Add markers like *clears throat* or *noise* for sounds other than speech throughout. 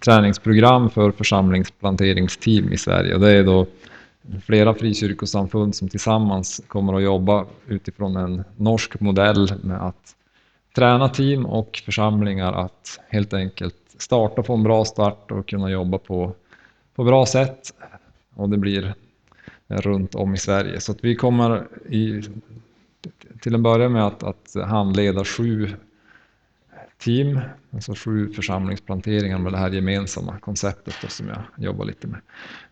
träningsprogram för församlingsplanteringsteam i Sverige. Och det är då flera frikyrkosamfund som tillsammans kommer att jobba utifrån en norsk modell med att träna team och församlingar att helt enkelt starta på en bra start och kunna jobba på, på bra sätt. Och det blir runt om i Sverige. Så att vi kommer i, till en början med att, att handleda sju team, alltså sju församlingsplanteringar med det här gemensamma konceptet då, som jag jobbar lite med.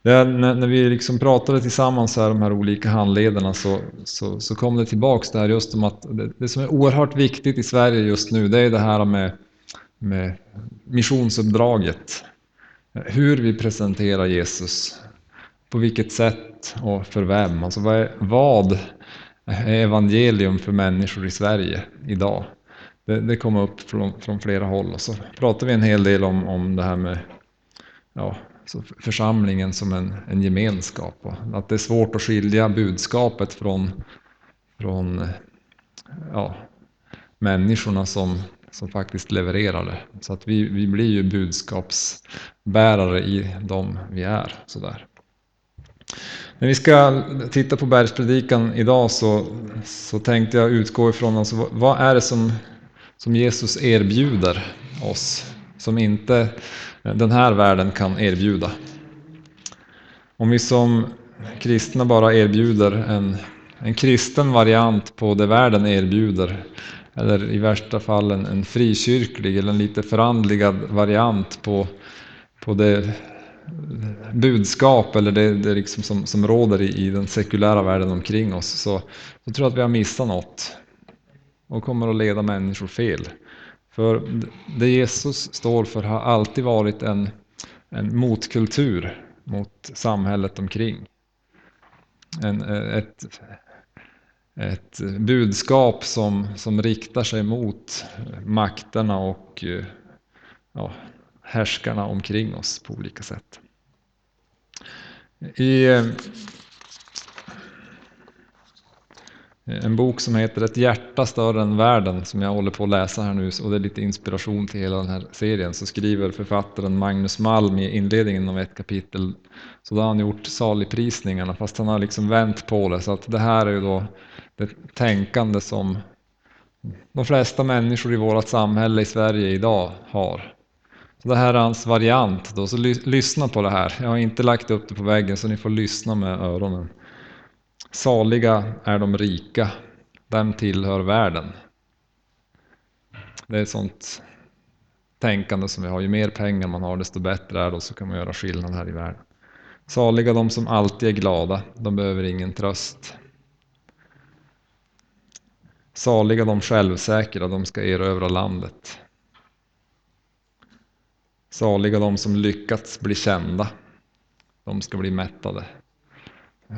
Det, när, när, vi liksom pratade tillsammans här, de här olika handledarna, så, så, så kom det tillbaks det här just om att det, det, som är oerhört viktigt i Sverige just nu, det är det här med, med missionsuppdraget. Hur vi presenterar Jesus, på vilket sätt och för vem. Alltså vad är, vad är evangelium för människor i Sverige idag? Det, det kom upp från, från, flera håll och så pratade vi en hel del om, om det här med ja, församlingen som en, en gemenskap och att det är svårt att skilja budskapet från, från ja, människorna som, som faktiskt levererar det. Så att vi, vi blir ju budskapsbärare i de vi är. Sådär. När vi ska titta på bergspredikan idag så, så tänkte jag utgå ifrån alltså, vad är det som som Jesus erbjuder oss, som inte den här världen kan erbjuda. Om vi som kristna bara erbjuder en, en kristen variant på det världen erbjuder, eller i värsta fall en, en frikyrklig eller en lite förandligad variant på, på det budskap eller det, det liksom som, som råder i, i den sekulära världen omkring oss, så, så tror jag att vi har missat något och kommer att leda människor fel. För det Jesus står för har alltid varit en, en motkultur mot samhället omkring. En, eh, ett, ett budskap som, som riktar sig mot makterna och eh, ja, härskarna omkring oss på olika sätt. I eh, Eh, en bok som heter Ett hjärta större än världen som jag håller på att läsa här nu och det är lite inspiration till hela den här serien. Så skriver författaren Magnus Malm i inledningen av ett kapitel så då har han gjort saligprisningarna fast han har liksom vänt på det så att det här är ju då det tänkande som de flesta människor i vårt samhälle i Sverige idag har. Så det här är hans variant då, så lyssna på det här. Jag har inte lagt upp det på väggen så ni får lyssna med öronen. Saliga är de rika, dem tillhör världen. Det är sånt tänkande som vi har. Ju mer pengar man har desto bättre är det och så kan man göra skillnad här i världen. Saliga de som alltid är glada, de behöver ingen tröst. Saliga de självsäkra, de ska erövra landet. Saliga de som lyckats bli kända, de ska bli mättade.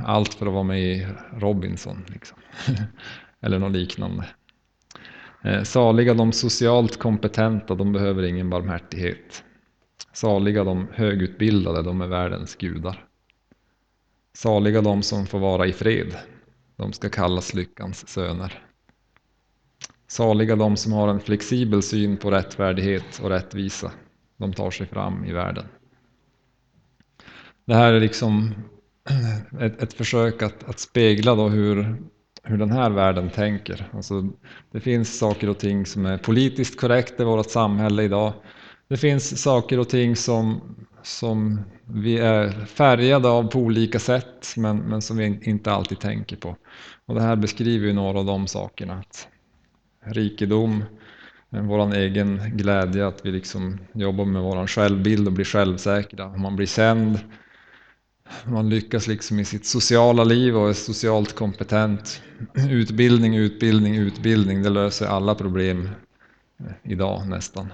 Allt för att vara med i Robinson. Liksom. *laughs* Eller något liknande. Eh, saliga de socialt kompetenta, de behöver ingen barmhärtighet. Saliga de högutbildade, de är världens gudar. Saliga de som får vara i fred, de ska kallas lyckans söner. Saliga de som har en flexibel syn på rättfärdighet och rättvisa, de tar sig fram i världen. Det här är liksom *clears throat* ett, ett försök att, att spegla då hur, hur den här världen tänker. Alltså, det finns saker och ting som är politiskt korrekt i vårt samhälle idag. Det finns saker och ting som, som vi är färgade av på olika sätt men, men som vi inte alltid tänker på. Och det här beskriver ju några av de sakerna. Att rikedom, eh, vår egen glädje, att vi liksom jobbar med vår självbild och blir självsäkra. Man blir känd, man lyckas liksom i sitt sociala liv och är socialt kompetent. Utbildning, utbildning, utbildning, det löser alla problem idag nästan.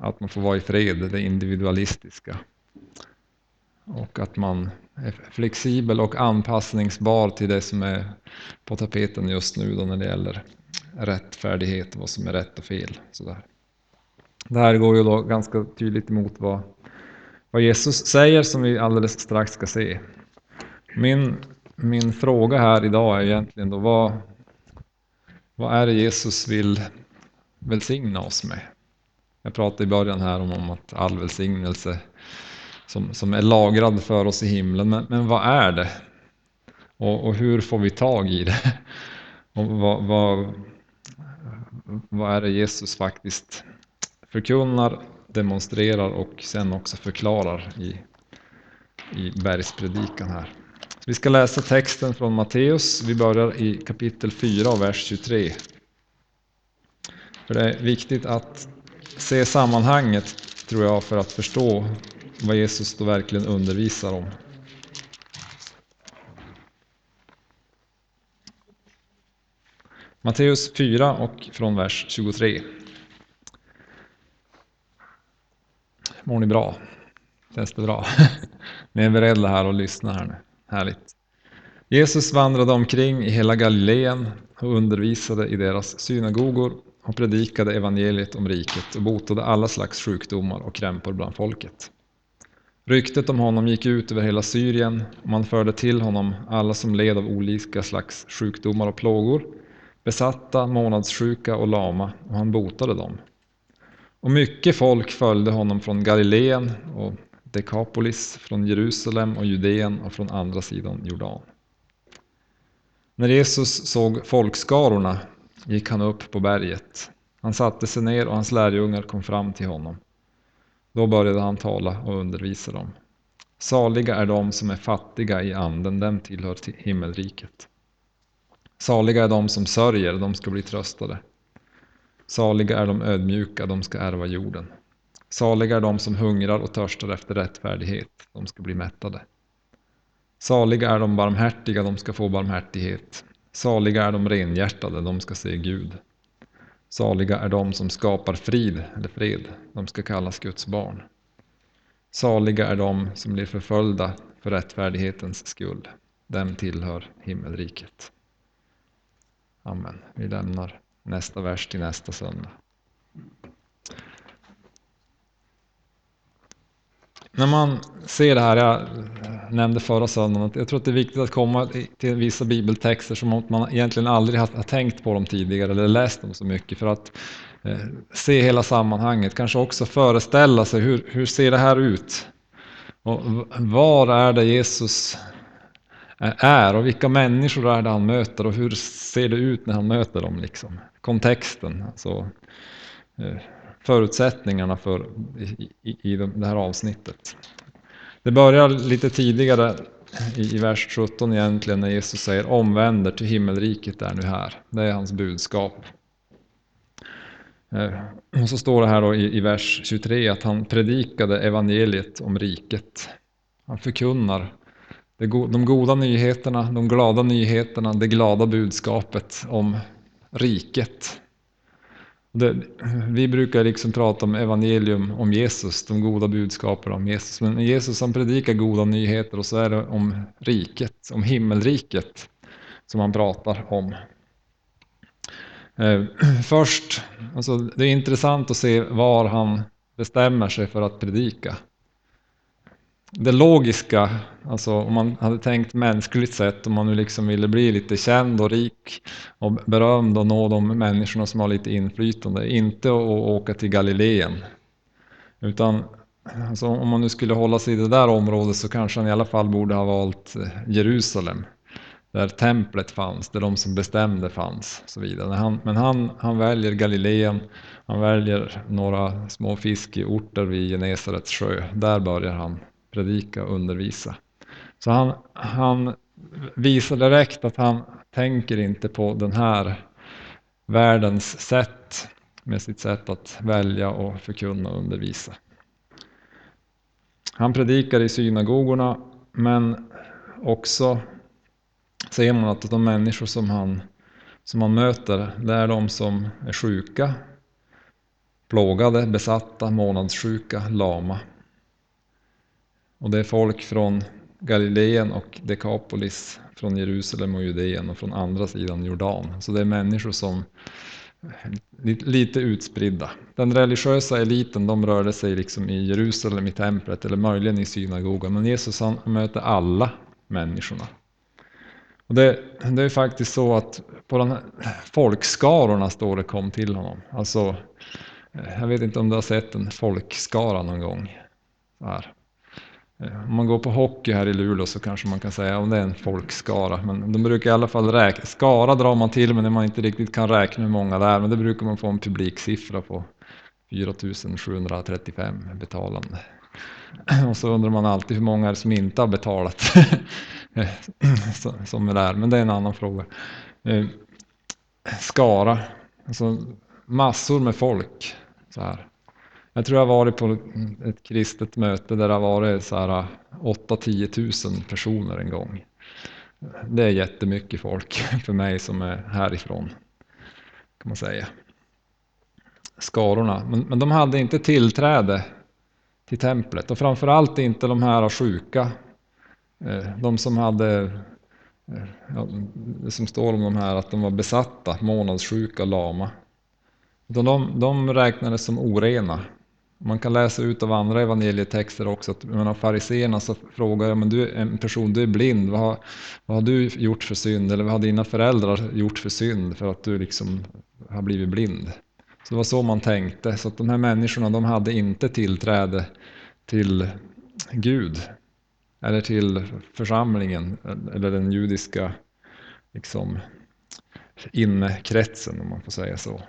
Att man får vara i fred, det individualistiska. Och att man är flexibel och anpassningsbar till det som är på tapeten just nu då när det gäller rättfärdighet, vad som är rätt och fel. Sådär. Det här går ju då ganska tydligt emot vad vad Jesus säger som vi alldeles strax ska se. Min, min fråga här idag är egentligen då vad, vad är det Jesus vill välsigna oss med? Jag pratade i början här om, om att all välsignelse som, som är lagrad för oss i himlen. Men, men vad är det? Och, och, hur får vi tag i det? Och vad, vad, vad är det Jesus faktiskt förkunnar, demonstrerar och sen också förklarar i, i bergspredikan här. Vi ska läsa texten från Matteus. Vi börjar i kapitel 4 och vers 23. För det är viktigt att se sammanhanget, tror jag, för att förstå vad Jesus då verkligen undervisar om. Matteus 4 och från vers 23. Mår ni bra? Känns det bra? *laughs* Ni är beredda här och lyssnar här nu. Härligt. Jesus vandrade omkring i hela Galileen och undervisade i deras synagogor och predikade evangeliet om riket och botade alla slags sjukdomar och krämpor bland folket. Ryktet om honom gick ut över hela Syrien och man förde till honom alla som led av olika slags sjukdomar och plågor, besatta, månadssjuka och lama, och han botade dem. Och mycket folk följde honom från Galileen och Dekapolis, från Jerusalem och Judeen och från andra sidan Jordan. När Jesus såg folkskarorna gick han upp på berget. Han satte sig ner och hans lärjungar kom fram till honom. Då började han tala och undervisa dem. Saliga är de som är fattiga i anden, dem tillhör himmelriket. Saliga är de som sörjer, de ska bli tröstade. Saliga är de ödmjuka, de ska ärva jorden. Saliga är de som hungrar och törstar efter rättfärdighet, de ska bli mättade. Saliga är de barmhärtiga, de ska få barmhärtighet. Saliga är de renhjärtade, de ska se Gud. Saliga är de som skapar frid eller fred, de ska kallas Guds barn. Saliga är de som blir förföljda för rättfärdighetens skull, dem tillhör himmelriket. Amen. Vi lämnar nästa vers till nästa söndag. När man ser det här, jag nämnde förra söndagen, att jag tror att det är viktigt att komma till vissa bibeltexter som man egentligen aldrig har tänkt på dem tidigare eller läst dem så mycket för att eh, se hela sammanhanget, kanske också föreställa sig hur, hur ser det här ut? Och var är det Jesus är och vilka människor är det han möter och hur ser det ut när han möter dem? Liksom? Kontexten, alltså eh, förutsättningarna för i, i, i det här avsnittet. Det börjar lite tidigare i, i vers 17 egentligen när Jesus säger omvänder till himmelriket är nu här. Det är hans budskap. Eh, och så står det här då i, i vers 23 att han predikade evangeliet om riket. Han förkunnar de goda nyheterna, de glada nyheterna, det glada budskapet om riket. Det, vi brukar liksom prata om evangelium om Jesus, de goda budskapen om Jesus. Men Jesus han predikar goda nyheter och så är det om riket, om himmelriket som han pratar om. Eh, *clears throat* först, alltså det är intressant att se var han bestämmer sig för att predika det logiska, alltså om man hade tänkt mänskligt sett, om man nu liksom ville bli lite känd och rik och berömd och nå de människorna som har lite inflytande, inte att åka till Galileen. Utan alltså om man nu skulle hålla sig i det där området så kanske han i alla fall borde ha valt eh, Jerusalem. Där templet fanns, där de som bestämde fanns. Och så vidare. men han, han väljer Galileen, han väljer några små fiskeorter vid Genesarets sjö. Där börjar han predika och undervisa. Så han, han visar direkt att han tänker inte på den här världens sätt med sitt sätt att välja och förkunna och undervisa. Han predikar i synagogorna men också ser man att de människor som han, som han möter, det är de som är sjuka, plågade, besatta, månadssjuka, lama. Och det är folk från Galileen och Dekapolis, från Jerusalem och Judeen och från andra sidan Jordan. Så det är människor som är lite utspridda. Den religiösa eliten de rörde sig liksom i Jerusalem, i templet eller möjligen i synagogan. Men Jesus han möter alla människorna. Och det, det är faktiskt så att på de här folkskarorna står det kom till honom. Alltså jag vet inte om du har sett en folkskara någon gång. Så här. Eh, om man går på hockey här i Luleå så kanske man kan säga om det är en folkskara. Men de brukar i alla fall räkna. Skara drar man till med när man inte riktigt kan räkna hur många det är. Men det brukar man få en publiksiffra på 4735 betalande. *clears throat* Och så undrar man alltid hur många är det som inte har betalat. *laughs* som är där, men det är en annan fråga. Eh, skara, alltså massor med folk. Så här. Jag tror jag har varit på ett kristet möte där det har varit så här äh, 8-10 000 personer en gång. Det är jättemycket folk *laughs* för mig som är härifrån. Kan man säga. Skarorna. Men, men de hade inte tillträde till templet och framförallt inte de här sjuka. Äh, de som hade, äh, ja, det som står om de här att de var besatta, månadssjuka, lama. De, de räknades som orena. Man kan läsa ut av andra evangelietexter också att menar, fariséerna så frågar jag, men du är en person, du är blind, vad har, vad har du gjort för synd? Eller vad har dina föräldrar gjort för synd för att du liksom har blivit blind? Så det var så man tänkte, så att de här människorna de hade inte tillträde till Gud eller till församlingen eller den judiska liksom, innekretsen om man får säga så.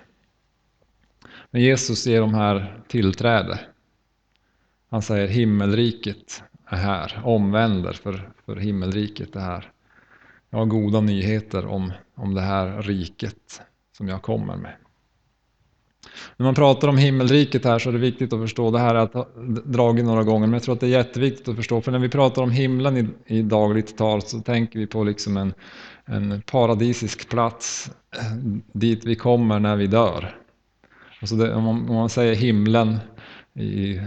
Men Jesus ger de här tillträde. Han säger himmelriket är här, omvänder för, för himmelriket är här. Jag har goda nyheter om, om det här riket som jag kommer med. När man pratar om himmelriket här så är det viktigt att förstå, det här att dragit några gånger, men jag tror att det är jätteviktigt att förstå, för när vi pratar om himlen i, i dagligt tal så tänker vi på liksom en, en paradisisk plats eh, dit vi kommer när vi dör. Alltså det, om, man, om man säger himlen i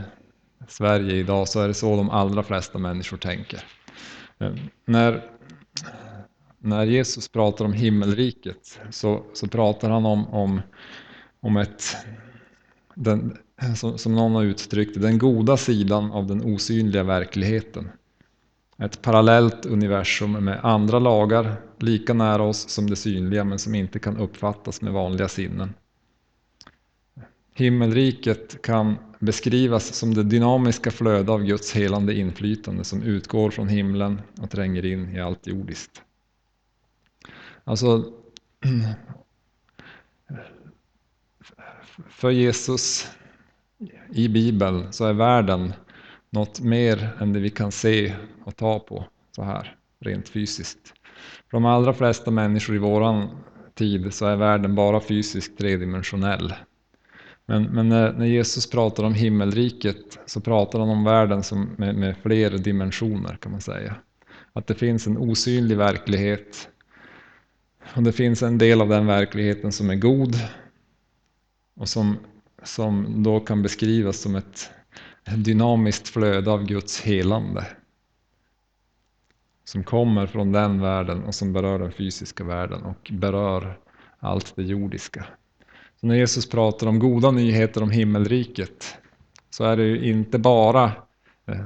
Sverige idag så är det så de allra flesta människor tänker. Eh, när, när Jesus pratar om himmelriket så, så pratar han om, om om ett, den, som, som någon har uttryckt det, den goda sidan av den osynliga verkligheten. Ett parallellt universum med andra lagar, lika nära oss som det synliga men som inte kan uppfattas med vanliga sinnen. Himmelriket kan beskrivas som det dynamiska flöde av Guds helande inflytande som utgår från himlen och tränger in i allt jordiskt. Alltså, *clears throat* för Jesus i Bibeln så är världen något mer än det vi kan se och ta på så här rent fysiskt. För de allra flesta människor i våran tid så är världen bara fysiskt tredimensionell. Men, men när, när, Jesus pratar om himmelriket så pratar han om världen som med, med fler dimensioner kan man säga. Att det finns en osynlig verklighet och det finns en del av den verkligheten som är god och som, som då kan beskrivas som ett dynamiskt flöde av Guds helande. Som kommer från den världen och som berör den fysiska världen och berör allt det jordiska. Så när Jesus pratar om goda nyheter om himmelriket så är det ju inte bara eh,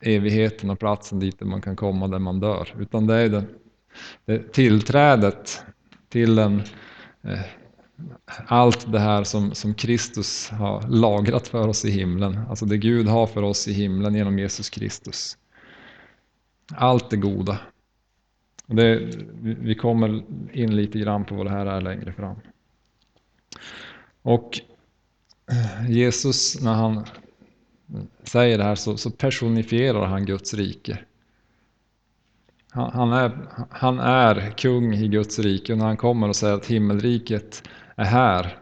evigheten och platsen dit man kan komma där man dör. Utan det är det, det tillträdet till en eh, allt det här som, som Kristus har lagrat för oss i himlen. Alltså det Gud har för oss i himlen genom Jesus Kristus. Allt det goda. Det, vi kommer in lite grann på vad det här är längre fram. Och eh, Jesus, när han säger det här så, så personifierar han Guds rike. Han, han, är, han är kung i Guds rike och när han kommer och säger att himmelriket är här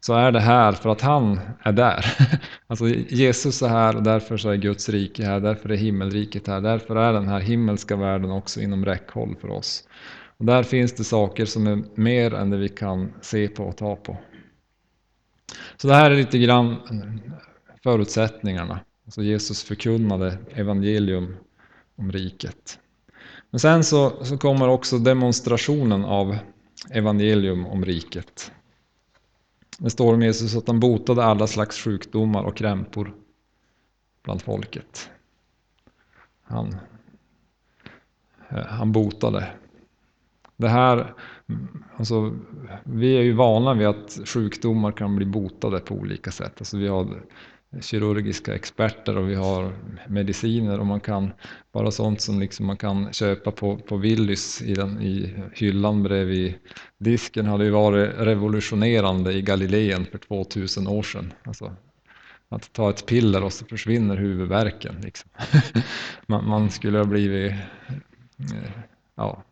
så är det här för att han är där. *laughs* Alltså Jesus är här och därför så är Guds rike här, därför är himmelriket här, därför är den här himmelska världen också inom räckhåll för oss. Och där finns det saker som är mer än det vi kan se på och ta på. Så det här är lite grann förutsättningarna. Alltså Jesus förkunnade evangelium om riket. Men sen så, så kommer också demonstrationen av evangelium om riket. Det står om Jesus att han botade alla slags sjukdomar och krämpor bland folket. Han, eh, han botade. Det här, Mm. alltså, vi är ju vana vid att sjukdomar kan bli botade på olika sätt. Alltså, vi har kirurgiska experter och vi har mediciner och man kan bara sånt som liksom man kan köpa på, på Willys i, den, i hyllan bredvid disken hade ju varit revolutionerande i Galileen för 2000 år sedan. Alltså, att ta ett piller och så försvinner huvudvärken. Liksom. *laughs* man, man, skulle ha blivit eh, ja,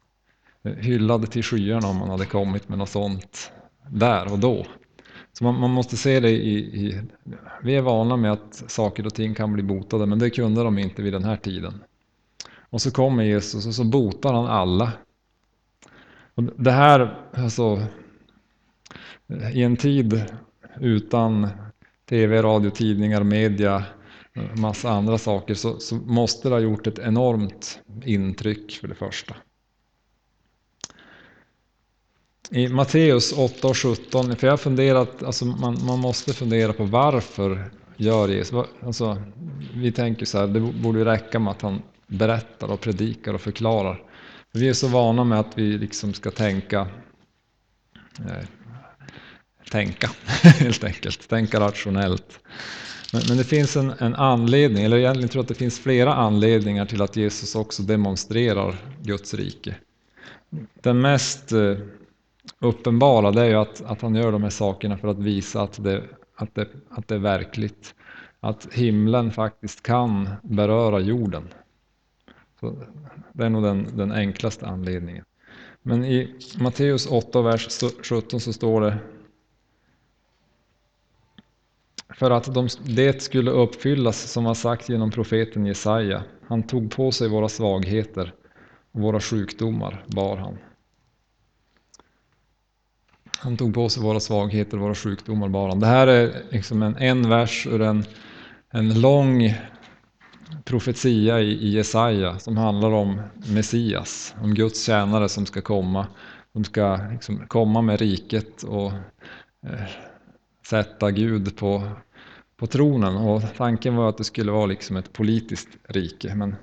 hyllad till skyarna om man hade kommit med något sånt där och då. Så man, man måste se det i, i, Vi är vana med att saker och ting kan bli botade, men det kunde de inte vid den här tiden. Och så kommer Jesus och så botar han alla. Och det här, alltså, i en tid utan tv, radio, tidningar, media, massa andra saker, så, så måste det ha gjort ett enormt intryck för det första. I Matteus 8 och 17, för jag har funderat, alltså man, man måste fundera på varför gör Jesus, alltså, vi tänker så här, det borde räcka med att han berättar och predikar och förklarar. Vi är så vana med att vi liksom ska tänka, eh, tänka *laughs* helt enkelt, tänka rationellt. Men, men, det finns en, en anledning, eller egentligen tror jag att det finns flera anledningar till att Jesus också demonstrerar Guds rike. Den mest eh, uppenbara det är ju att, att han gör de här sakerna för att visa att det, att, det, att det är verkligt. Att himlen faktiskt kan beröra jorden. Så det är nog den, den enklaste anledningen. Men i Matteus 8, vers 17 så står det för att de, det skulle uppfyllas som var sagt genom profeten Jesaja. Han tog på sig våra svagheter och våra sjukdomar bar han. Han tog på sig våra svagheter och våra sjukdomar bara. Det här är liksom en, en vers ur en, en lång profetia i, i Jesaja som handlar om Messias, om Guds tjänare som ska komma. De ska liksom komma med riket och eh, sätta Gud på, på tronen. Och tanken var att det skulle vara liksom ett politiskt rike. Men,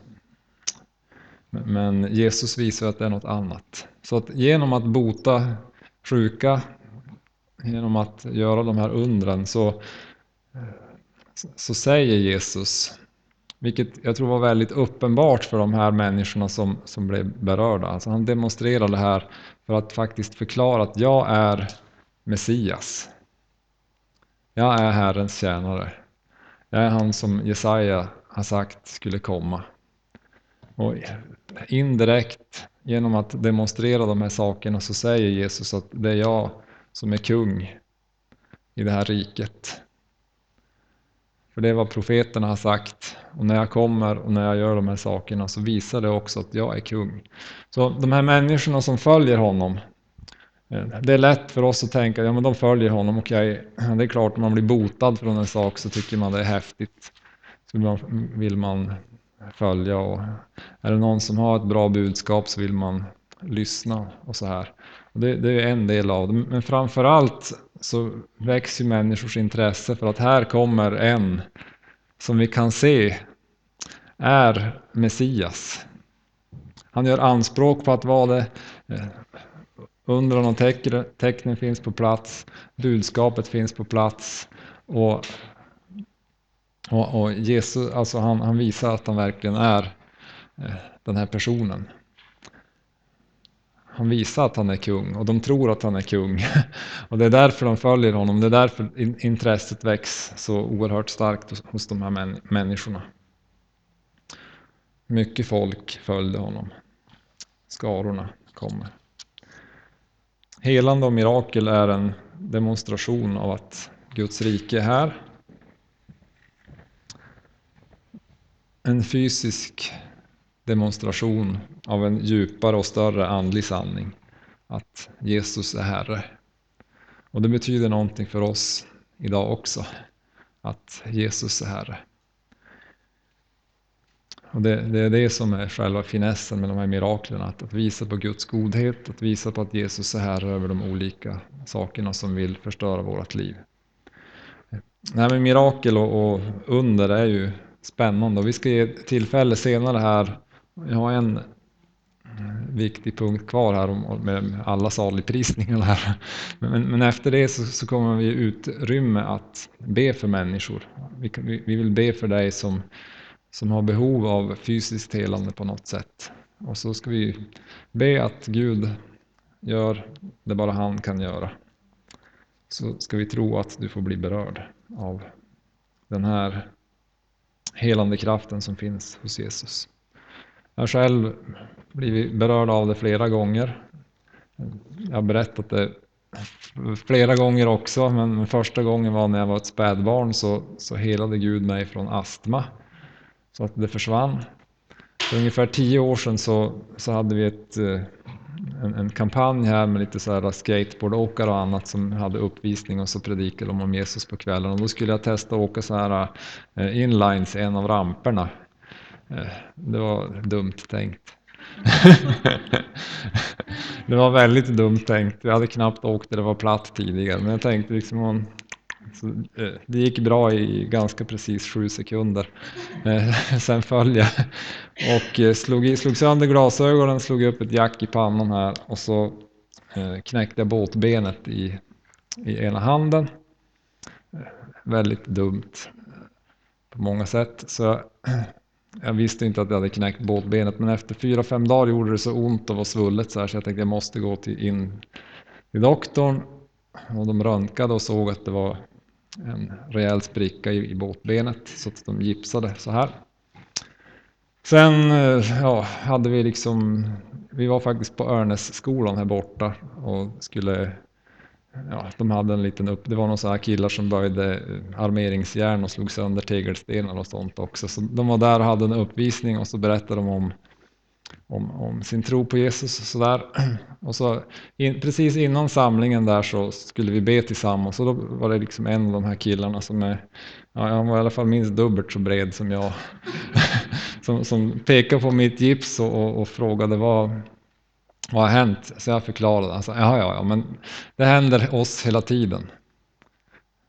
men Jesus visar att det är något annat. Så att genom att bota sjuka genom att göra de här undren så, så säger Jesus, vilket jag tror var väldigt uppenbart för de här människorna som, som blev berörda. Alltså han demonstrerar det här för att faktiskt förklara att jag är Messias. Jag är Herrens tjänare. Jag är han som Jesaja har sagt skulle komma. Och indirekt genom att demonstrera de här sakerna så säger Jesus att det är jag som är kung i det här riket. För det är vad profeterna har sagt. Och när jag kommer och när jag gör de här sakerna så visar det också att jag är kung. Så de här människorna som följer honom. Eh, det är lätt för oss att tänka, ja men de följer honom, okej, okay. det är klart om man blir botad från en sak så tycker man det är häftigt. Så vill man följa och är det någon som har ett bra budskap så vill man lyssna och så här. Och det, det är en del av det, men framförallt så växer människors intresse för att här kommer en som vi kan se är Messias. Han gör anspråk på att vara det. Undran och tecknen finns på plats. Budskapet finns på plats. Och och, och Jesus, alltså han, han, visar att han verkligen är eh, den här personen. Han visar att han är kung och de tror att han är kung. *laughs* Och det är därför de följer honom, det är därför intresset väcks så oerhört starkt hos de här människorna. Mycket folk följde honom. Skarorna kommer. Helande och mirakel är en demonstration av att Guds rike är här en fysisk demonstration av en djupare och större andlig sanning. Att Jesus är Herre. Och det betyder någonting för oss idag också. Att Jesus är Herre. Och det, det, är det som är själva finessen med de här miraklerna Att, att visa på Guds godhet, att visa på att Jesus är Herre över de olika sakerna som vill förstöra vårt liv. Det här med mirakel och, och under är ju spännande. Och vi ska ge tillfälle senare här. Jag har en viktig punkt kvar här om, med alla saligprisningar här. Men, men efter det så, så kommer vi utrymme att be för människor. Vi, vi vill be för dig som, som har behov av fysiskt helande på något sätt. Och så ska vi be att Gud gör det bara han kan göra. Så ska vi tro att du får bli berörd av den här helande kraften som finns hos Jesus. Jag har själv blivit berörd av det flera gånger. Jag har berättat det flera gånger också, men första gången var när jag var ett spädbarn så, så helade Gud mig från astma. Så att det försvann. För ungefär tio år sedan så, så hade vi ett, eh, en, en kampanj här med lite så här skateboardåkare och annat som hade uppvisning och så predikade de om Jesus på kvällen. Och då skulle jag testa att åka så här eh, inlines i en av ramperna. Eh, det var dumt tänkt. *laughs* det var väldigt dumt tänkt. Jag hade knappt åkt där det var platt tidigare. Men jag tänkte liksom så, eh, det gick bra i ganska precis sju sekunder. Eh, *laughs* sen föll jag och eh, slog, slog sönder glasögonen, slog upp ett jack i pannan här och så knäckte jag båtbenet i, i ena handen. Väldigt dumt på många sätt. Så *clears throat* jag visste inte att jag hade knäckt båtbenet men efter fyra fem dagar gjorde det så ont och var svullet så, här, så jag tänkte jag måste gå till, in till doktorn. Och de röntgade och såg att det var en rejäl spricka i, i båtbenet så att de gipsade så här. Sen eh, ja, hade vi liksom, vi var faktiskt på Örnässkolan här borta och skulle ja, de hade en liten upp, det var några sådana killar som böjde eh, armeringsjärn och slog sönder tegelstenar och sånt också. Så de var där och hade en uppvisning och så berättade de om, om, om sin tro på Jesus och sådär. Och så in, precis innan samlingen där så skulle vi be tillsammans och då var det liksom en av de här killarna som är, ja, han var i alla fall minst dubbelt så bred som jag. *laughs* som, som pekade på mitt gips och, och, och frågade vad vad har hänt? Så jag förklarade, alltså, ja, ja, ja, men det händer oss hela tiden.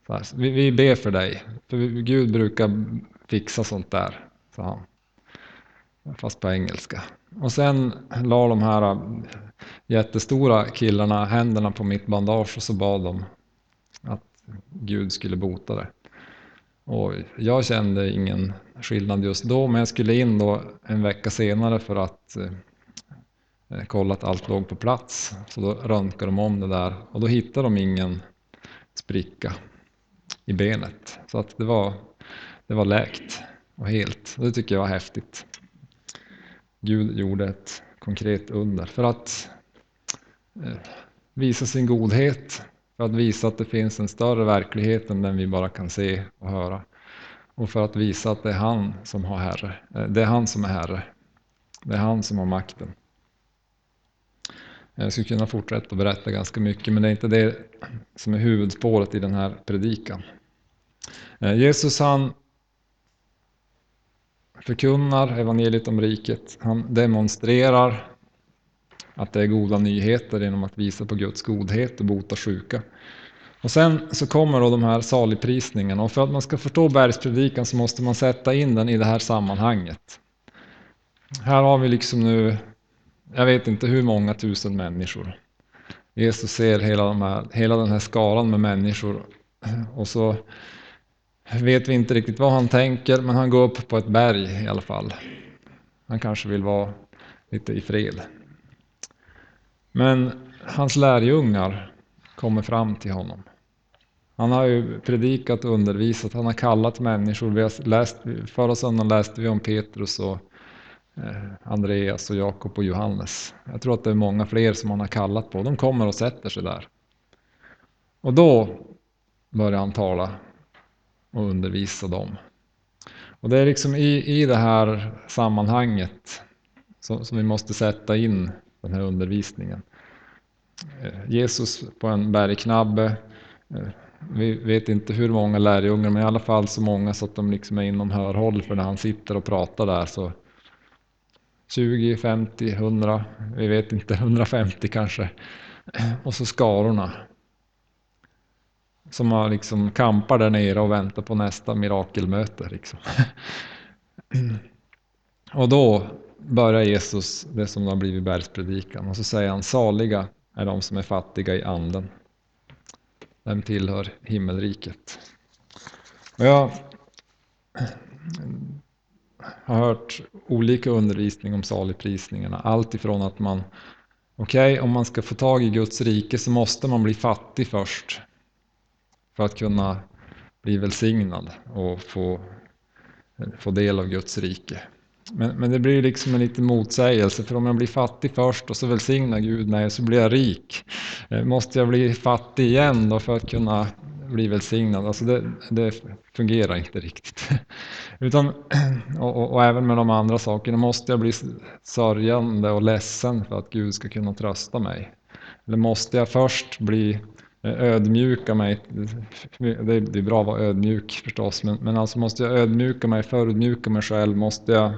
Här, vi, vi ber för dig, för Gud brukar fixa sånt där, sa han. Fast på engelska. Och sen la de här äh, jättestora killarna händerna på mitt bandage och så bad de att Gud skulle bota det. Och jag kände ingen skillnad just då, men jag skulle in då en vecka senare för att Eh, kolla att allt låg på plats. Så då röntgade de om det där och då hittade de ingen spricka i benet. Så att det var, det var läkt och helt. Det tycker jag var häftigt. Gud gjorde ett konkret under för att eh, visa sin godhet, för att visa att det finns en större verklighet än den vi bara kan se och höra. Och för att visa att det är han som har herre. Eh, det är han som är herre. Det är han som har makten. Jag skulle kunna fortsätta att berätta ganska mycket men det är inte det som är huvudspåret i den här predikan. Eh, Jesus han förkunnar evangeliet om riket. Han demonstrerar att det är goda nyheter genom att visa på Guds godhet och bota sjuka. Och sen så kommer då de här saligprisningarna och för att man ska förstå bergspredikan så måste man sätta in den i det här sammanhanget. Här har vi liksom nu jag vet inte hur många tusen människor. Jesus ser hela, de här, hela den här skaran med människor och så vet vi inte riktigt vad han tänker men han går upp på ett berg i alla fall. Han kanske vill vara lite i fred. Men hans lärjungar kommer fram till honom. Han har ju predikat och undervisat, han har kallat människor. Vi har läst, förra söndagen läste vi om Petrus och eh, Andreas och Jakob och Johannes. Jag tror att det är många fler som han har kallat på. De kommer och sätter sig där. Och då börjar han tala och undervisa dem. Och det är liksom i, i det här sammanhanget som, som vi måste sätta in den här undervisningen. Eh, Jesus på en bergknabbe. Eh, vi vet inte hur många lärjungar, men i alla fall så många så att de liksom är inom hörhåll för när han sitter och pratar där så 20, 50, 100, vi vet inte, *laughs* 150 kanske. Och så skarorna. Som har liksom kampar där nere och väntar på nästa mirakelmöte. Liksom. *clears throat* Och då börjar Jesus det som har blivit bergspredikan och så säger han saliga är de som är fattiga i anden. Dem tillhör himmelriket. Och jag *clears throat* har hört olika undervisning om saligprisningarna. Allt ifrån att man, okej, okay, om man ska få tag i Guds rike så måste man bli fattig först. För att kunna bli välsignad och få, få del av Guds rike. Men, men det blir liksom en liten motsägelse, för om jag blir fattig först och så välsignar Gud mig så blir jag rik. Eh, måste jag bli fattig igen då för att kunna bli välsignad? Alltså det, det fungerar inte riktigt. *laughs* Utan, *clears throat* och, och, och, även med de andra sakerna, måste jag bli sörjande och ledsen för att Gud ska kunna trösta mig? Eller måste jag först bli Eh, ödmjuka mig, det är bra att vara ödmjuk förstås, men, men alltså måste jag ödmjuka mig, förödmjuka mig själv, måste jag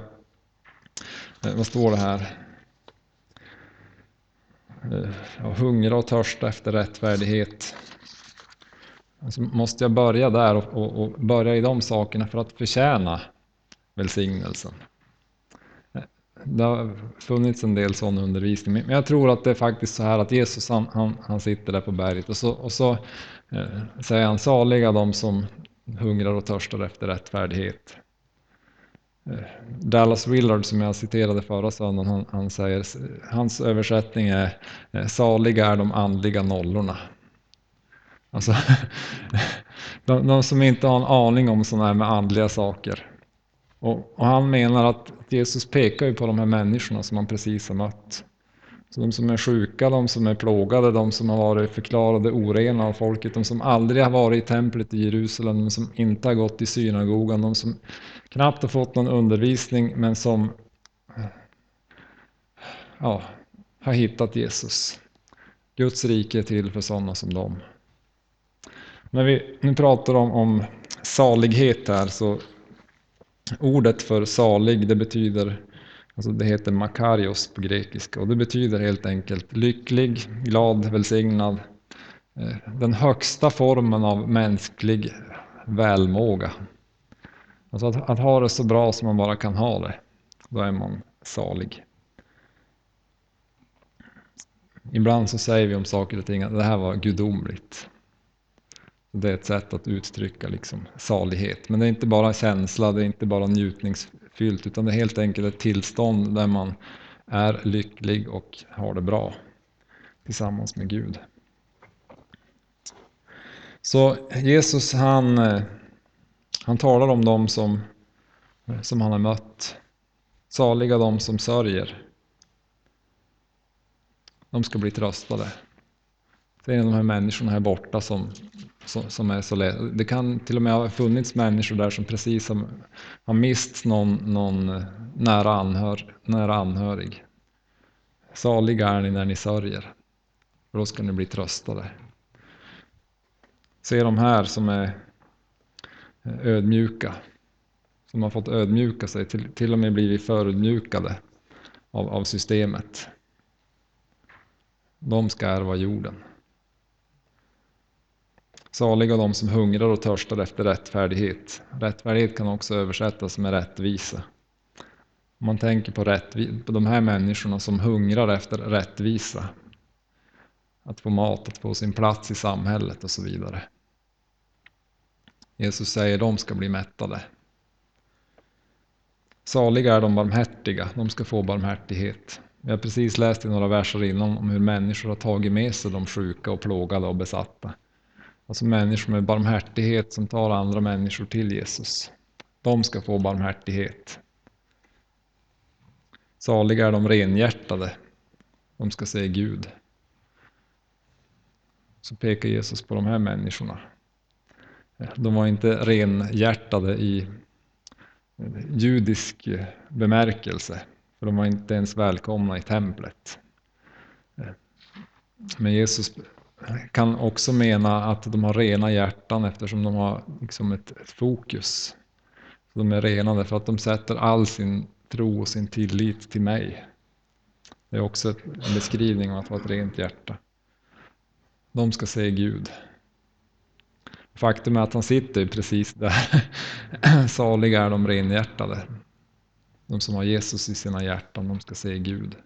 eh, vad står det här? Eh, hungra och törsta efter rättfärdighet. Alltså måste jag börja där och, och, och, börja i de sakerna för att förtjäna välsignelsen. Det har funnits en del sån undervisning, men jag tror att det är faktiskt så här att Jesus han, han, han sitter där på berget och så, och så eh, säger han saliga de som hungrar och törstar efter rättfärdighet. Eh, Dallas Willard som jag citerade förra söndagen, han, han säger, hans översättning är eh, Saliga är de andliga nollorna. Alltså, *laughs* de, de, som inte har en aning om sådana här med andliga saker. Och, och, han menar att Jesus pekar ju på de här människorna som han precis har mött. Så de som är sjuka, de som är plågade, de som har varit förklarade orena av folket, de som aldrig har varit i templet i Jerusalem, de som inte har gått i synagogan, de som knappt har fått någon undervisning men som eh, ja, har hittat Jesus. Guds rike är till för sådana som dem. När vi nu pratar om, om salighet här så ordet för salig det betyder Alltså det heter makarios på grekiska och det betyder helt enkelt lycklig, glad, välsignad. Eh, den högsta formen av mänsklig välmåga. Alltså att, att, ha det så bra som man bara kan ha det, då är man salig. Ibland så säger vi om saker och ting att det här var gudomligt. Det är ett sätt att uttrycka liksom salighet. Men det är inte bara känsla, det är inte bara njutningsfyllt, utan det är helt enkelt ett tillstånd där man är lycklig och har det bra tillsammans med Gud. Så Jesus han, han talar om dem som, som han har mött. Saliga de som sörjer. De ska bli tröstade. Det är de här människorna här borta som, som, som är så lätt. Det kan till och med ha funnits människor där som precis har, har mist någon, någon eh, nära, anhör, nära anhörig. Saliga är ni när ni sörjer, för då ska ni bli tröstade. Se de här som är eh, ödmjuka, som har fått ödmjuka sig, till, till och med blivit förödmjukade av, av systemet. De ska ärva jorden. Saliga de som hungrar och törstar efter rättfärdighet. Rättfärdighet kan också översättas med rättvisa. Om man tänker på, rättvi- på de här människorna som hungrar efter rättvisa. Att få mat, att få sin plats i samhället och så vidare. Jesus säger att de ska bli mättade. Saliga är de barmhärtiga, de ska få barmhärtighet. Vi har precis läst i några verser innan om hur människor har tagit med sig de sjuka och plågade och besatta. Alltså människor med barmhärtighet som tar andra människor till Jesus. De ska få barmhärtighet. Saliga är de renhjärtade. De ska se Gud. Så pekar Jesus på de här människorna. De var inte renhjärtade i judisk bemärkelse. För de var inte ens välkomna i templet. Men Jesus kan också mena att de har rena hjärtan eftersom de har liksom ett, ett fokus. De är renade för att de sätter all sin tro och sin tillit till mig. Det är också en beskrivning av att ha ett rent hjärta. De ska se Gud. Faktum är att han sitter precis där. *laughs* Saliga är de renhjärtade. De som har Jesus i sina hjärtan, de ska se Gud.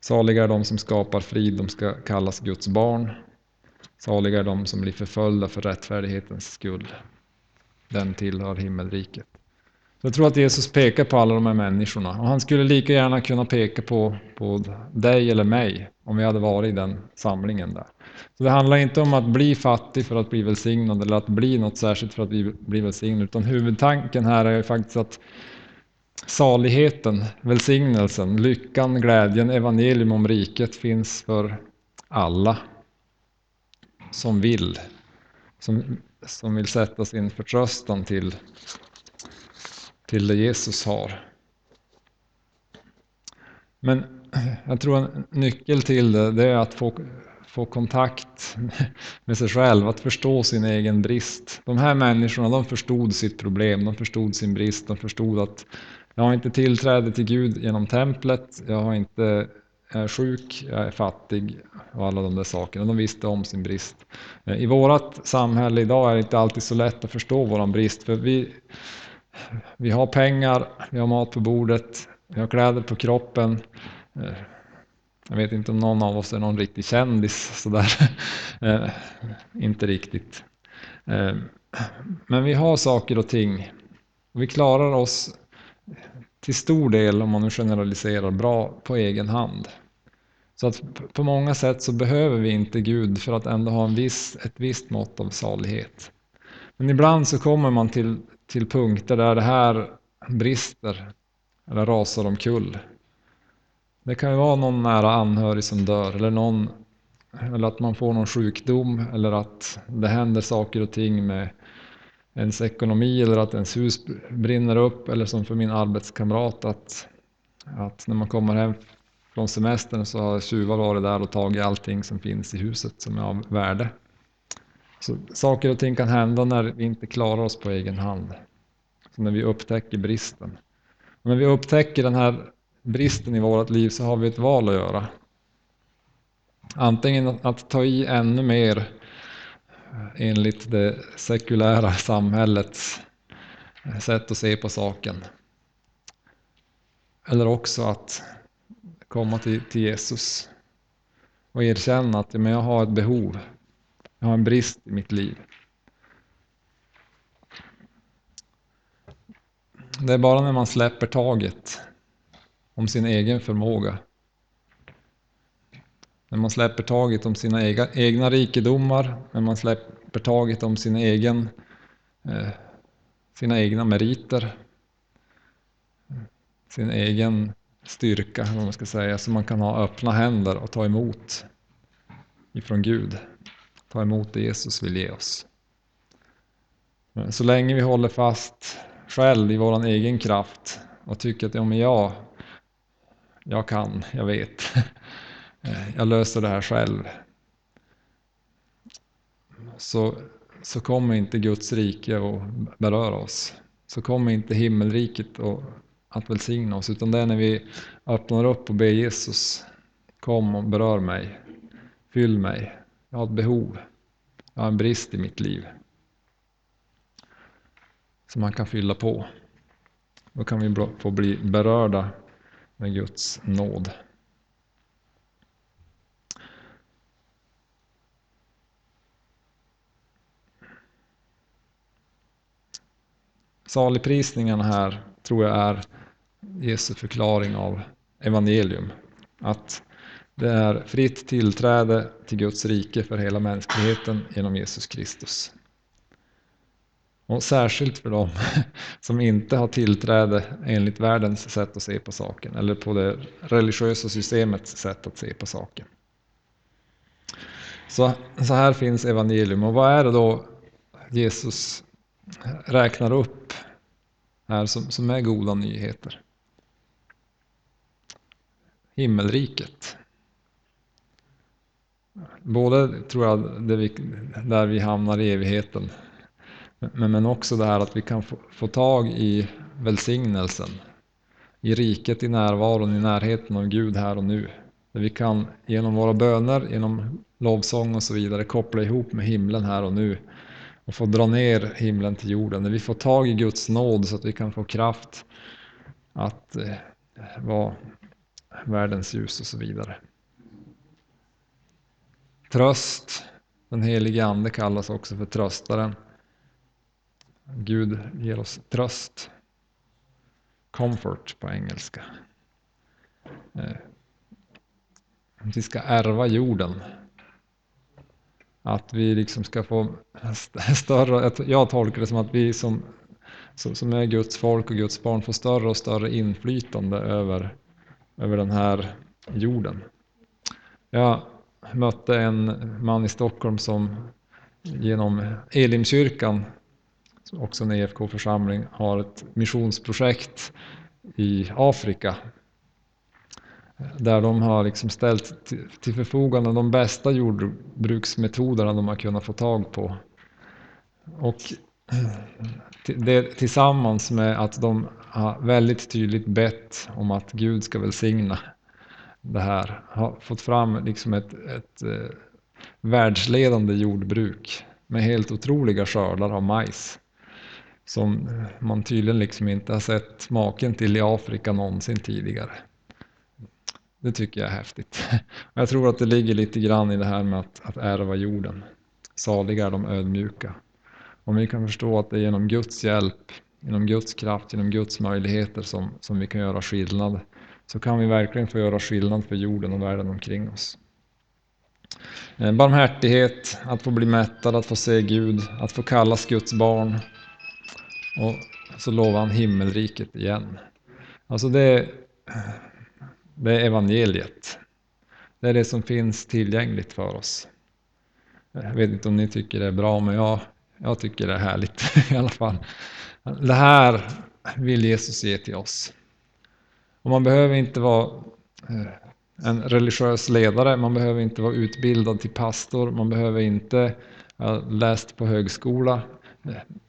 Saliga är de som skapar frid, de ska kallas Guds barn. Saliga är de som blir förföljda för rättfärdighetens skull. Den tillhör himmelriket. Så jag tror att Jesus pekar på alla de här människorna och han skulle lika gärna kunna peka på, på dig eller mig om vi hade varit i den samlingen där. Så det handlar inte om att bli fattig för att bli välsignad eller att bli något särskilt för att bli, bli välsignad utan huvudtanken här är faktiskt att saligheten, välsignelsen, lyckan, glädjen, evangelium om riket finns för alla som vill. Som, som vill sätta sin förtröstan till, till det Jesus har. Men jag tror en nyckel till det, det är att få, få kontakt med sig själv, att förstå sin egen brist. De här människorna de förstod sitt problem, de förstod sin brist, de förstod att jag har inte tillträde till Gud genom templet, jag, har inte, jag är sjuk, jag är fattig och alla de där sakerna. De visste om sin brist. Eh, I vårt samhälle idag är det inte alltid så lätt att förstå vår brist, för vi, vi har pengar, vi har mat på bordet, vi har kläder på kroppen. Eh, jag vet inte om någon av oss är någon riktig kändis sådär. *laughs* Eh, inte riktigt. Men vi har saker och ting. Vi klarar oss till stor del, om man nu generaliserar, bra på egen hand. Så att på många sätt så behöver vi inte Gud för att ändå ha en viss, ett visst mått av salighet. Men ibland så kommer man till, till punkter där det här brister eller rasar omkull. Det kan ju vara någon nära anhörig som dör eller, någon, eller att man får någon sjukdom eller att det händer saker och ting med ens ekonomi eller att ens hus brinner upp eller som för min arbetskamrat att, att när man kommer hem från semestern så har tjuvar varit där och tagit allting som finns i huset som är av värde. Så saker och ting kan hända när vi inte klarar oss på egen hand. Så när vi upptäcker bristen. Och när vi upptäcker den här bristen i vårt liv så har vi ett val att göra. Antingen att ta i ännu mer enligt det sekulära samhällets eh, sätt att se på saken. Eller också att komma till, till Jesus och erkänna att men jag har ett behov. Jag har en brist i mitt liv. Det är bara när man släpper taget om sin egen förmåga. När man släpper taget om sina egna, egna rikedomar, när man släpper taget om sin egen, eh, sina egna meriter, sin egen styrka, vad man ska säga, så man kan ha öppna händer och ta emot ifrån Gud. Ta emot det Jesus vill ge oss. Men så länge vi håller fast själv i vår egen kraft och tycker att ja, men jag, jag kan, jag vet, *laughs* Eh, jag löser det här själv. Så, så kommer inte Guds rike att beröra oss. Så kommer inte himmelriket att att välsigna oss, utan det är när vi öppnar upp och ber Jesus, kom och berör mig, fyll mig, jag har ett behov, jag har en brist i mitt liv. Som han kan fylla på. Då kan vi få bli berörda med Guds nåd. Saligprisningen här tror jag är Jesu förklaring av evangelium. Att det är fritt tillträde till Guds rike för hela mänskligheten genom Jesus Kristus. Och särskilt för dem *laughs* som inte har tillträde enligt världens sätt att se på saken eller på det religiösa systemets sätt att se på saken. Så, så här finns evangelium. Och vad är det då Jesus räknar upp här som, som är goda nyheter? himmelriket. Både tror jag vi, där vi hamnar i evigheten, men, men också det här att vi kan få, få tag i välsignelsen. I riket, i närvaron, i närheten av Gud här och nu. Där vi kan genom våra böner, genom lovsång och så vidare koppla ihop med himlen här och nu. Och få dra ner himlen till jorden. när vi får tag i Guds nåd så att vi kan få kraft att eh, vara världens ljus och så vidare. Tröst. Den helige Ande kallas också för tröstaren. Gud ger oss tröst. Comfort på engelska. Eh, vi ska ärva jorden. Att vi liksom ska få *laughs* större, jag tolkar det som att vi som, som är Guds folk och Guds barn får större och större inflytande över, över den här jorden. Jag mötte en man i Stockholm som genom Elimkyrkan, också en EFK-församling, har ett missionsprojekt i Afrika där de har liksom ställt till förfogande de bästa jordbruksmetoderna de har kunnat få tag på. Och det tillsammans med att de har väldigt tydligt bett om att Gud ska välsigna det här. Har fått fram liksom ett, ett eh, världsledande jordbruk med helt otroliga skördar av majs. Som man tydligen liksom inte har sett maken till i Afrika någonsin tidigare. Det tycker jag är häftigt. *laughs* Jag tror att det ligger lite grann i det här med att, att ärva jorden. Saliga är de ödmjuka. Om vi kan förstå att det är genom Guds hjälp, genom Guds kraft, genom Guds möjligheter som, som vi kan göra skillnad, så kan vi verkligen få göra skillnad för jorden och världen omkring oss. Eh, barmhärtighet, att få bli mättad, att få se Gud, att få kallas Guds barn. Och så lovar han himmelriket igen. Alltså det, det är evangeliet. Det är det som finns tillgängligt för oss. Jag vet inte om ni tycker det är bra, men jag, jag tycker det är härligt *laughs* i alla fall. Det här vill Jesus ge till oss. Och man behöver inte vara eh, en religiös ledare, man behöver inte vara utbildad till pastor, man behöver inte ha läst på högskola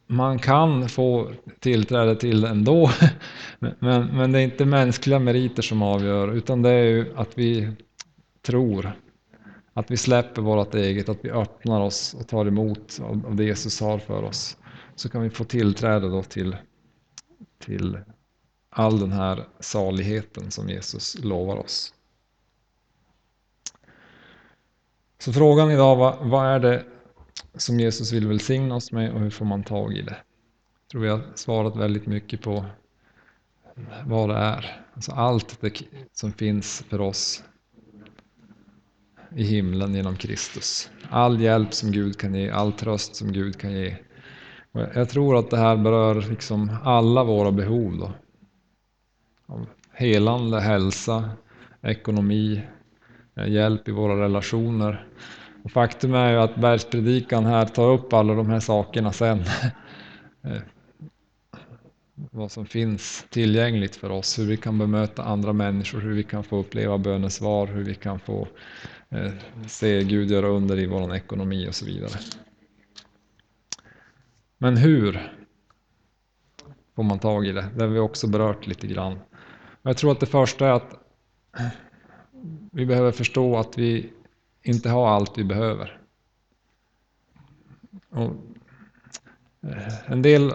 man kan få tillträde till det ändå. *laughs* Men, men det är inte mänskliga meriter som avgör utan det är ju att vi tror. Att vi släpper vårt eget, att vi öppnar oss och tar emot av det Jesus har för oss. Så kan vi få tillträde då till, till all den här saligheten som Jesus lovar oss. Så frågan idag vad, vad är det som Jesus vill välsigna oss med och hur får man tag i det? Jag tror vi har svarat väldigt mycket på vad det är. Alltså allt det som finns för oss i himlen genom Kristus. All hjälp som Gud kan ge, all tröst som Gud kan ge. Och jag tror att det här berör liksom alla våra behov. Då. Av helande, hälsa, ekonomi, hjälp i våra relationer. Och faktum är ju att bergspredikan här tar upp alla de här sakerna sen. *laughs* Vad som finns tillgängligt för oss, hur vi kan bemöta andra människor, hur vi kan få uppleva bönesvar, hur vi kan få eh, se Gud göra under i vår ekonomi och så vidare. Men hur får man tag i det? Det har vi också berört lite grann. Jag tror att det första är att vi behöver förstå att vi inte ha allt vi behöver. Och eh, en del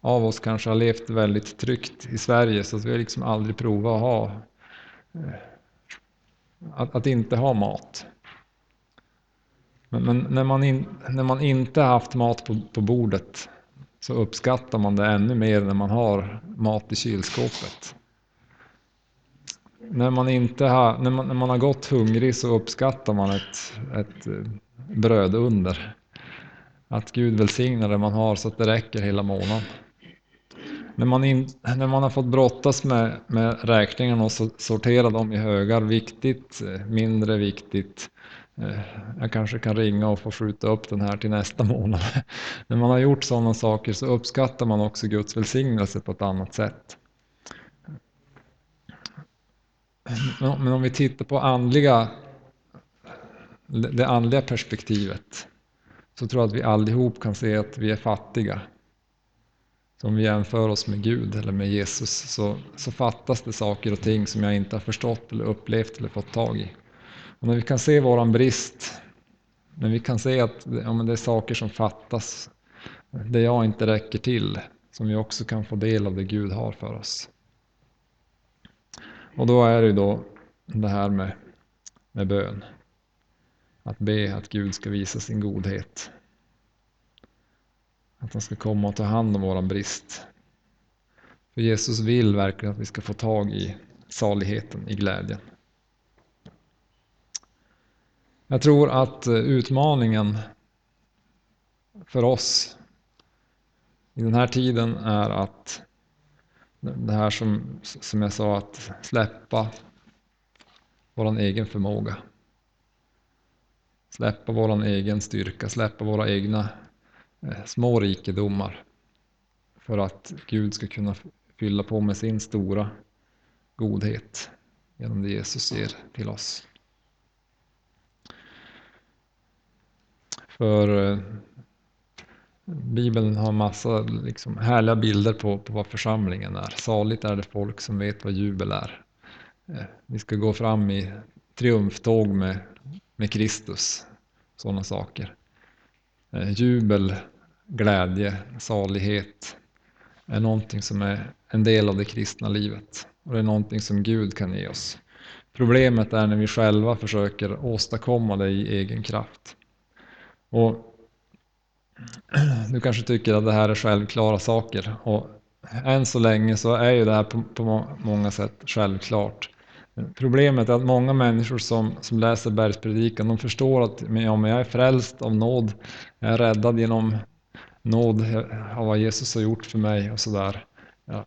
av oss kanske har levt väldigt tryggt i Sverige så att vi har liksom aldrig provat att ha eh, att, att inte ha mat. Men, men, när, man in, när man inte haft mat på, på bordet så uppskattar man det ännu mer när man har mat i kylskåpet när man, inte har, när man, när man har gått hungrig så uppskattar man ett, ett bröd brödunder. Att Gud välsignar det man har så att det räcker hela månaden. När man, in, när man har fått brottas med, med räkningarna och sortera dem i högar, viktigt, eh, mindre viktigt. Eh, jag kanske kan ringa och få skjuta upp den här till nästa månad. *laughs* När man har gjort sådana saker så uppskattar man också Guds välsignelse på ett annat sätt. Men om vi tittar på andliga, det andliga perspektivet så tror jag att vi allihop kan se att vi är fattiga. Så om vi jämför oss med Gud eller med Jesus så, så fattas det saker och ting som jag inte har förstått eller upplevt eller fått tag i. Och när vi kan se våran brist, när vi kan se att ja, det är saker som fattas, det jag inte räcker till, som vi också kan få del av det Gud har för oss. Och då är det då det här med, med bön. Att be att Gud ska visa sin godhet. Att han ska komma och ta hand om våran brist. För Jesus vill verkligen att vi ska få tag i saligheten, i glädjen. Jag tror att eh, utmaningen för oss i den här tiden är att det här som, som jag sa, att släppa vår egen förmåga. Släppa vår egen styrka, släppa våra egna eh, små rikedomar. För att Gud ska kunna fylla på med sin stora godhet genom det Jesus ger till oss. För eh, Bibeln har massa liksom, härliga bilder på, på vad församlingen är. Saligt är det folk som vet vad jubel är. Eh, vi ska gå fram i triumftåg med, med Kristus. Sådana saker. Eh, jubel, glädje, salighet är någonting som är en del av det kristna livet. Och det är någonting som Gud kan ge oss. Problemet är när vi själva försöker åstadkomma det i egen kraft. Och du kanske tycker att det här är självklara saker. Och än så länge så är ju det här på, på många sätt självklart. Problemet är att många människor som, som läser bergspredikan, de förstår att om jag är frälst av nåd, jag är räddad genom nåd av vad Jesus har gjort för mig och sådär. Ja,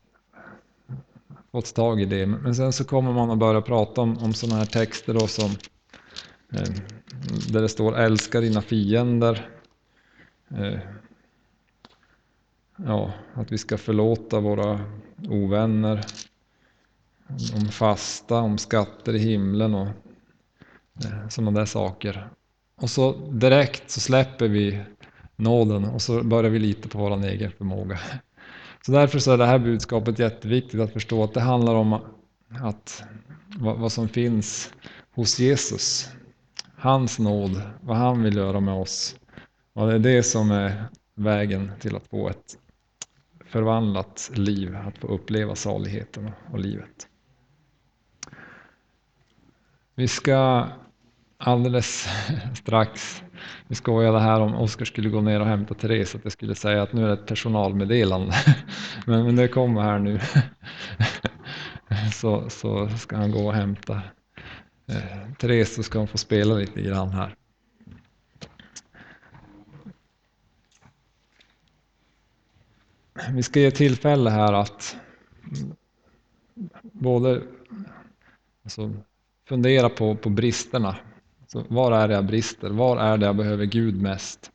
fått tag i det. Men sen så kommer man att börja prata om, om sådana här texter då som eh, där det står älska dina fiender. Eh, ja, att vi ska förlåta våra ovänner. Om fasta, om skatter i himlen och eh, sådana där saker. Och så direkt så släpper vi nåden och så börjar vi lita på vår egen förmåga. Så därför så är det här budskapet jätteviktigt att förstå att det handlar om att vad, som finns hos Jesus. Hans nåd, vad han vill göra med oss. Och det är det som är vägen till att få ett förvandlat liv, att få uppleva saligheten och livet. Vi ska alldeles *laughs* strax, vi skojade här om Oskar skulle gå ner och hämta Therese, att jag skulle säga att nu är det ett personalmeddelande. *laughs* Men, men det kommer här nu. *laughs* Så, så ska han gå och hämta eh, Therese så ska hon få spela lite grann här. Vi ska ge tillfälle här att både alltså, fundera på, på bristerna. Alltså, var är det jag brister? Var är det jag behöver Gud mest?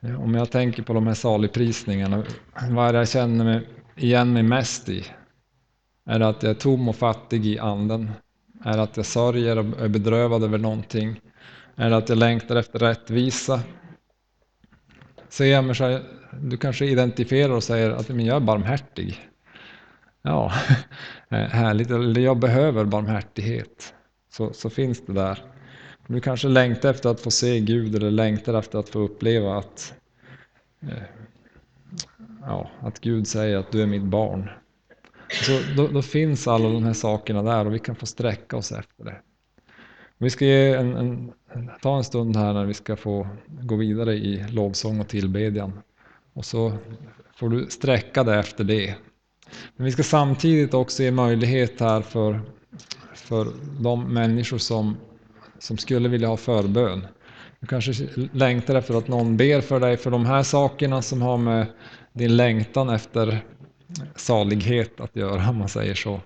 Eh, om jag tänker på de här saligprisningarna, vad är det jag känner mig, igen mig mest i? Är det att jag är tom och fattig i anden? Är det att jag sörjer och är bedrövad över någonting? Är det att jag längtar efter rättvisa? Ser jag mig du kanske identifierar och säger att men jag är barmhärtig. Ja, *laughs* eh, härligt. Eller jag behöver barmhärtighet så, så finns det där. Du kanske längtar efter att få se Gud eller längtar efter att få uppleva att, eh, ja, att Gud säger att du är mitt barn. Så då, då, finns alla de här sakerna där och vi kan få sträcka oss efter det. Vi ska en, en, ta en stund här när vi ska få gå vidare i lovsång och tillbedjan. Och så får du sträcka dig efter det. Men vi ska samtidigt också ge möjlighet här för för de människor som, som skulle vilja ha förbön. Du kanske längtar efter att någon ber för dig för de här sakerna som har med din längtan efter salighet att göra, om man säger så.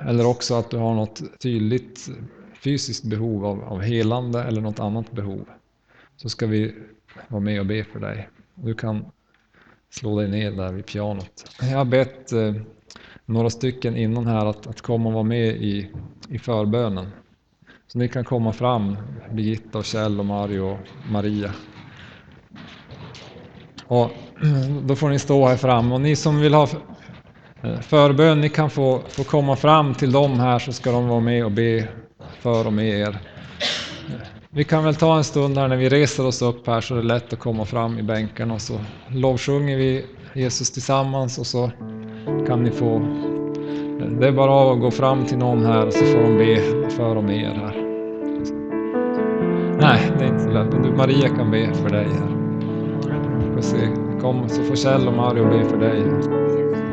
Eller också att du har något tydligt fysiskt behov av, av helande eller något annat behov. Så ska vi vara med och be för dig. Du kan slå dig ner där vid pianot. Jag har bett eh, några stycken innan här att, att komma och vara med i, i förbönen. Så ni kan komma fram, Birgitta och Kjell och Mario och Maria. Och *clears throat* då får ni stå här fram och ni som vill ha eh, förbön, ni kan få, få komma fram till dem här så ska de vara med och be för och med er. Vi kan väl ta en stund här när vi reser oss upp här så det är lätt att komma fram i bänken och så lovsjunger vi Jesus tillsammans och så kan ni få Det är bara att gå fram till någon här och så får de be för och med er här. Nej, det är inte så lätt. Men du, Maria kan be för dig här. Får se. Kom så får Kjell och Mario be för dig. Här.